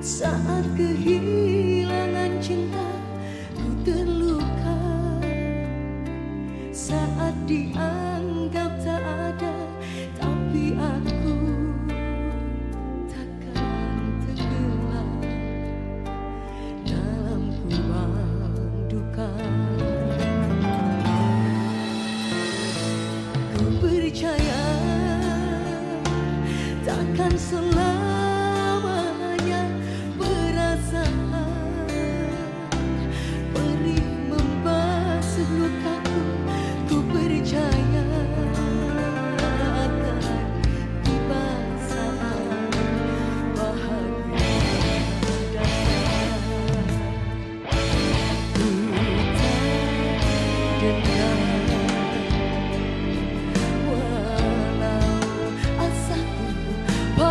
saat kehilangan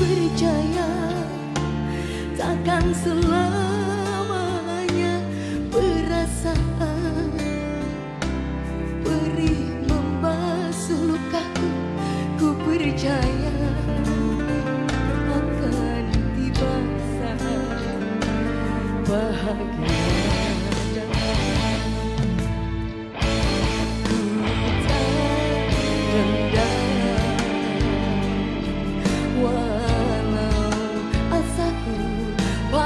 percaya takkan selalu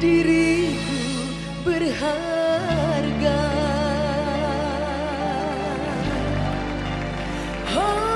diriku berharga. Oh,